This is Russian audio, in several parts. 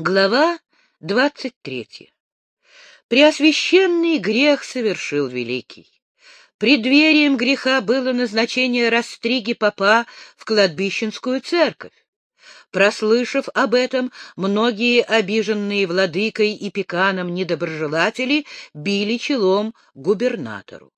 Глава двадцать третья. Преосвященный грех совершил великий. Преддверием греха было назначение растриги попа в кладбищенскую церковь. Прослышав об этом, многие обиженные владыкой и пеканом недоброжелатели били челом губернатору.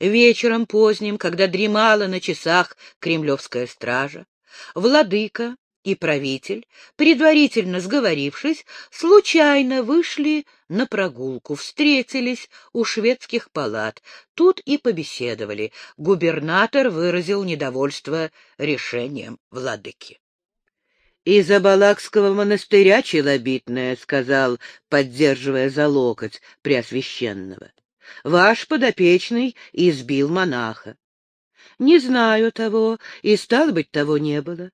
Вечером поздним, когда дремала на часах кремлевская стража, владыка, и правитель, предварительно сговорившись, случайно вышли на прогулку, встретились у шведских палат. Тут и побеседовали. Губернатор выразил недовольство решением владыки. «Из Абалакского монастыря челобитное», — сказал, поддерживая за локоть Преосвященного. «Ваш подопечный избил монаха». «Не знаю того, и, стало быть, того не было.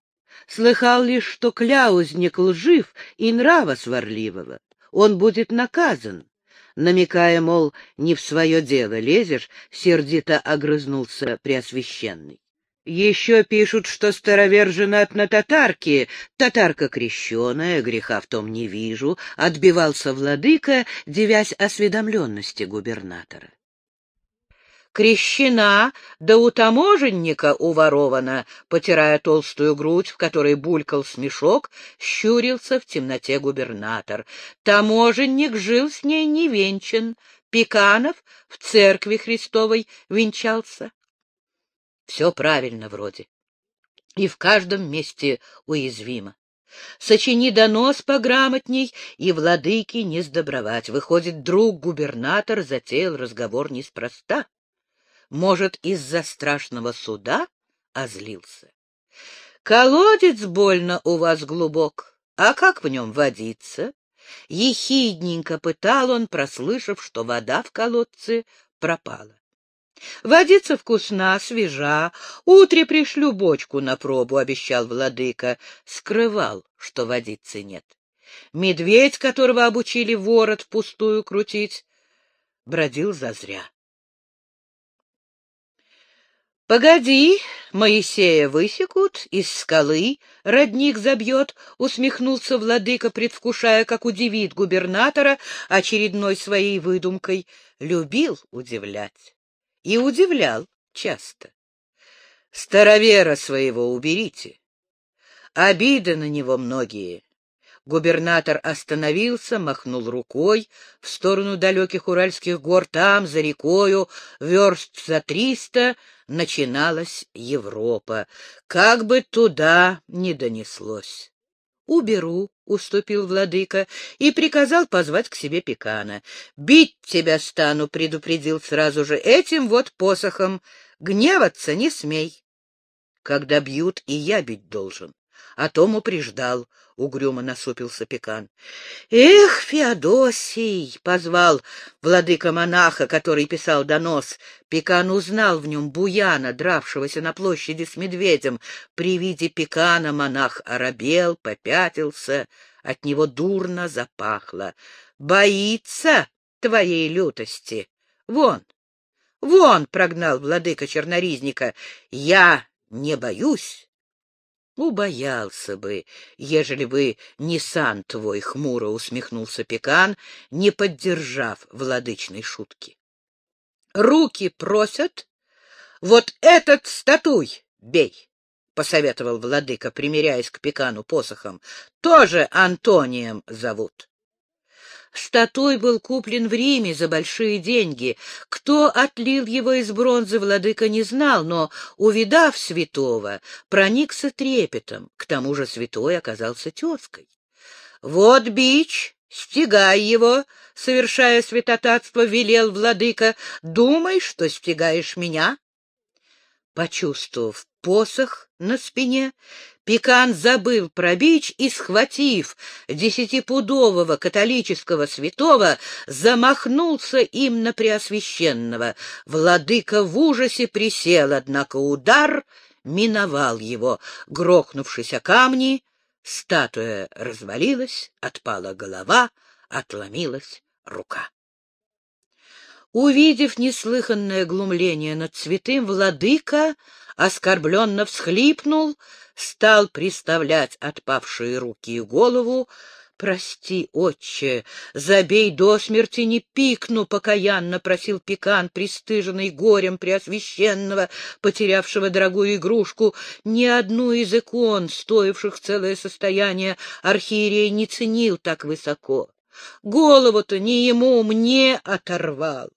Слыхал лишь, что кляузник лжив и нрава сварливого. Он будет наказан. Намекая, мол, не в свое дело лезешь, сердито огрызнулся Преосвященный. Еще пишут, что старовер женат на татарке, татарка крещеная, греха в том не вижу, отбивался владыка, девясь осведомленности губернатора крещена, да у таможенника уворована, потирая толстую грудь, в которой булькал смешок, щурился в темноте губернатор. Таможенник жил с ней невенчан, Пеканов в церкви Христовой венчался. Все правильно вроде. И в каждом месте уязвимо. Сочини донос пограмотней, и владыки не сдобровать. Выходит, друг губернатор затеял разговор неспроста. Может, из-за страшного суда озлился? Колодец больно у вас глубок, а как в нем водиться? Ехидненько пытал он, прослышав, что вода в колодце пропала. Водица вкусна, свежа. Утре пришлю бочку на пробу, — обещал владыка. Скрывал, что водицы нет. Медведь, которого обучили ворот впустую крутить, бродил зазря. Погоди, Моисея высекут, из скалы родник забьет, усмехнулся владыка, предвкушая, как удивит губернатора очередной своей выдумкой. Любил удивлять. И удивлял часто. Старовера своего уберите. Обиды на него многие. Губернатор остановился, махнул рукой в сторону далеких Уральских гор. Там, за рекою, верст за триста, начиналась Европа. Как бы туда не донеслось. «Уберу», — уступил владыка и приказал позвать к себе Пекана. «Бить тебя стану», — предупредил сразу же, — «этим вот посохом. Гневаться не смей. Когда бьют, и я бить должен а Тому приждал. Угрюмо насупился Пекан. «Эх, Феодосий!» — позвал владыка-монаха, который писал донос. Пекан узнал в нем буяна, дравшегося на площади с медведем. При виде Пекана монах оробел, попятился, от него дурно запахло. «Боится твоей лютости! Вон, вон!» — прогнал владыка черноризника. «Я не боюсь, Убоялся бы, ежели бы не сан твой, — хмуро усмехнулся Пекан, не поддержав владычной шутки. Руки просят, вот этот статуй бей, — посоветовал владыка, примиряясь к Пекану посохом. Тоже Антонием зовут. Статуй был куплен в Риме за большие деньги. Кто отлил его из бронзы, владыка не знал, но, увидав святого, проникся трепетом. К тому же святой оказался тезкой. — Вот бич, стегай его, — совершая святотатство, велел владыка. — Думай, что стегаешь меня. Почувствовав посох на спине, Пекан забыл про бич и, схватив десятипудового католического святого, замахнулся им на Преосвященного. Владыка в ужасе присел, однако удар миновал его. Грохнувшись о камни, статуя развалилась, отпала голова, отломилась рука. Увидев неслыханное глумление над святым, владыка оскорбленно всхлипнул, стал приставлять отпавшие руки и голову, Прости, отче, забей до смерти, не пикну, покаянно просил Пекан, пристыженный горем преосвященного, потерявшего дорогую игрушку. Ни одну из икон, стоивших целое состояние, архиерей не ценил так высоко. Голову-то не ему, мне оторвал.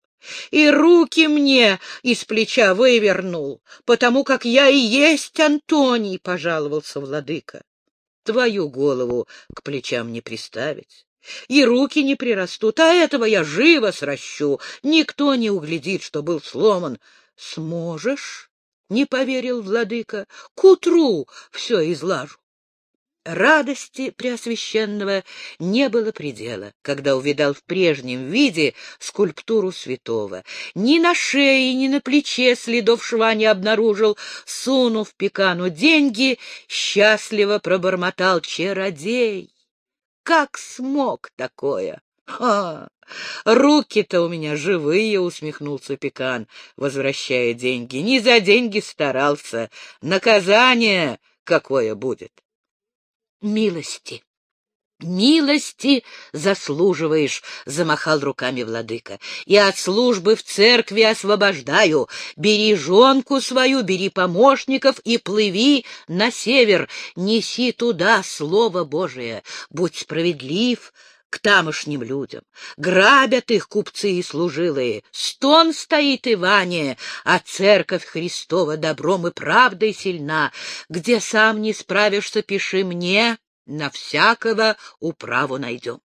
И руки мне из плеча вывернул, потому как я и есть Антоний, — пожаловался владыка. Твою голову к плечам не приставить. И руки не прирастут, а этого я живо сращу. Никто не углядит, что был сломан. Сможешь? — не поверил владыка. — К утру все излажу. Радости Преосвященного не было предела, когда увидал в прежнем виде скульптуру святого. Ни на шее, ни на плече следов шва не обнаружил. Сунув пекану деньги, счастливо пробормотал чародей. Как смог такое? Ха! Руки-то у меня живые, усмехнулся Пекан, возвращая деньги. Не за деньги старался. Наказание какое будет? Милости. «Милости заслуживаешь», — замахал руками владыка, — «и от службы в церкви освобождаю. Бери жонку свою, бери помощников и плыви на север. Неси туда Слово Божие. Будь справедлив, к тамошним людям. Грабят их купцы и служилые. Стон стоит Иване, а церковь Христова добром и правдой сильна. Где сам не справишься, пиши мне, на всякого управу найдем.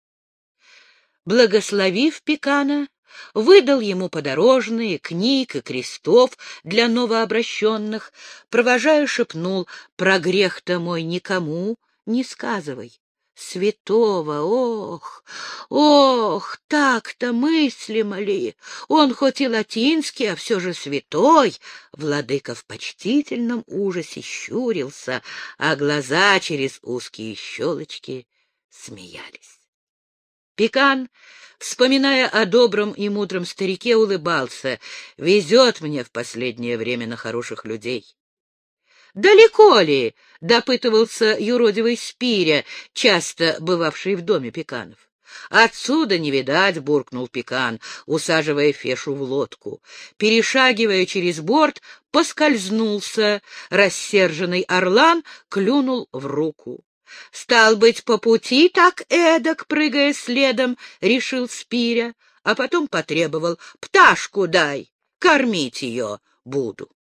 Благословив Пекана, выдал ему подорожные, книг и крестов для новообращенных, провожая шепнул, «Про грех-то мой никому не сказывай, святого, ох, ох, так-то мыслимо ли? Он хоть и латинский, а все же святой. Владыка в почтительном ужасе щурился, а глаза через узкие щелочки смеялись. Пекан, вспоминая о добром и мудром старике, улыбался. «Везет мне в последнее время на хороших людей. «Далеко ли?» — допытывался юродивый Спиря, часто бывавший в доме Пеканов. «Отсюда не видать», — буркнул Пекан, усаживая Фешу в лодку. Перешагивая через борт, поскользнулся. Рассерженный орлан клюнул в руку. «Стал быть, по пути так эдак, прыгая следом», — решил Спиря, а потом потребовал «пташку дай, кормить ее буду».